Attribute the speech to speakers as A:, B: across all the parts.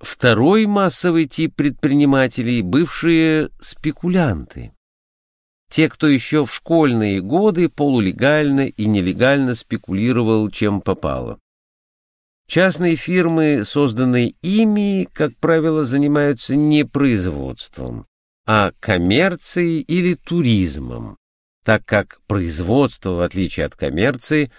A: Второй массовый тип предпринимателей – бывшие спекулянты. Те, кто еще в школьные годы полулегально и нелегально спекулировал, чем попало. Частные фирмы, созданные ими, как правило, занимаются не производством, а коммерцией или туризмом, так как производство, в отличие от коммерции,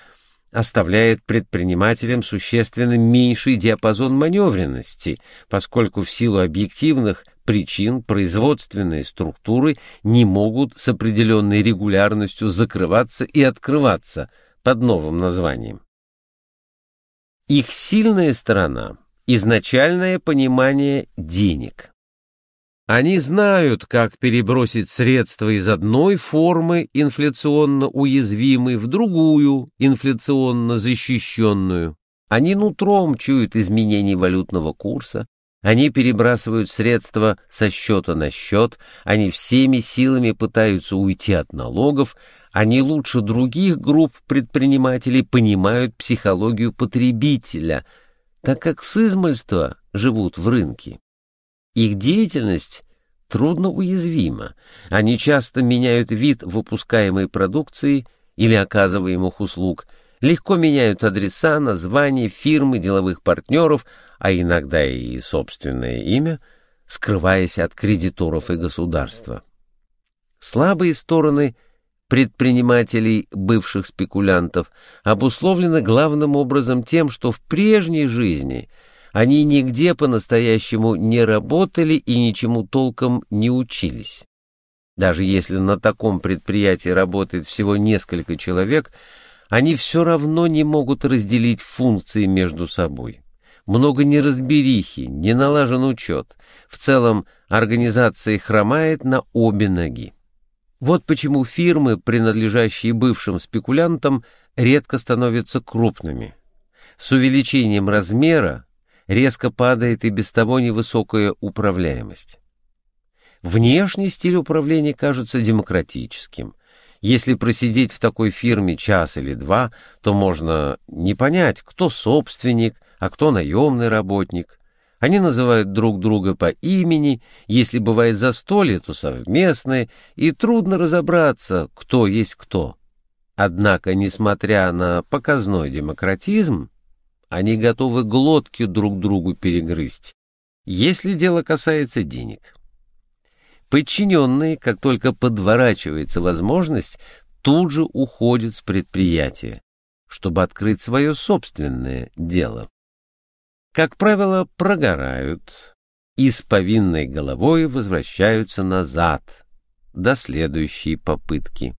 A: оставляет предпринимателям существенно меньший диапазон маневренности, поскольку в силу объективных причин производственные структуры не могут с определенной регулярностью закрываться и открываться под новым названием. Их сильная сторона – изначальное понимание денег. Они знают, как перебросить средства из одной формы инфляционно уязвимой в другую инфляционно защищенную. Они нутром чуют изменения валютного курса, они перебрасывают средства со счета на счет, они всеми силами пытаются уйти от налогов, они лучше других групп предпринимателей понимают психологию потребителя, так как с измольства живут в рынке. Их деятельность трудно уязвима. Они часто меняют вид выпускаемой продукции или оказываемых услуг, легко меняют адреса, названия, фирмы, деловых партнеров, а иногда и собственное имя, скрываясь от кредиторов и государства. Слабые стороны – предпринимателей, бывших спекулянтов, обусловлено главным образом тем, что в прежней жизни они нигде по-настоящему не работали и ничему толком не учились. Даже если на таком предприятии работает всего несколько человек, они все равно не могут разделить функции между собой. Много неразберихи, не налажен учет. В целом организация хромает на обе ноги. Вот почему фирмы, принадлежащие бывшим спекулянтам, редко становятся крупными. С увеличением размера резко падает и без того невысокая управляемость. Внешний стиль управления кажется демократическим. Если просидеть в такой фирме час или два, то можно не понять, кто собственник, а кто наемный работник. Они называют друг друга по имени, если бывает застолье, то совместное, и трудно разобраться, кто есть кто. Однако, несмотря на показной демократизм, они готовы глотки друг другу перегрызть, если дело касается денег. Подчиненные, как только подворачивается возможность, тут же уходят с предприятия, чтобы открыть свое собственное дело как правило, прогорают и с повинной головой возвращаются назад до следующей попытки.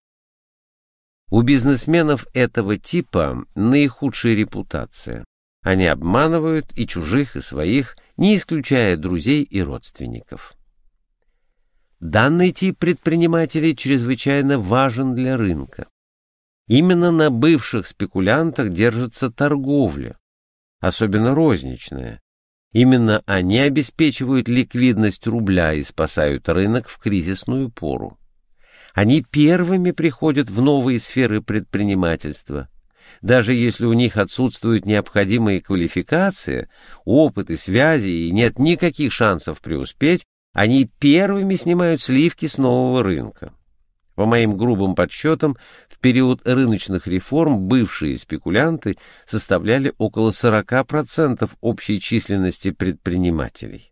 A: У бизнесменов этого типа наихудшая репутация. Они обманывают и чужих, и своих, не исключая друзей и родственников. Данный тип предпринимателей чрезвычайно важен для рынка. Именно на бывших спекулянтах держится торговля, особенно розничная. Именно они обеспечивают ликвидность рубля и спасают рынок в кризисную пору. Они первыми приходят в новые сферы предпринимательства. Даже если у них отсутствует необходимая квалификация, опыт и связи, и нет никаких шансов преуспеть, они первыми снимают сливки с нового рынка. По моим грубым подсчетам, в период рыночных реформ бывшие спекулянты составляли около 40% общей численности предпринимателей.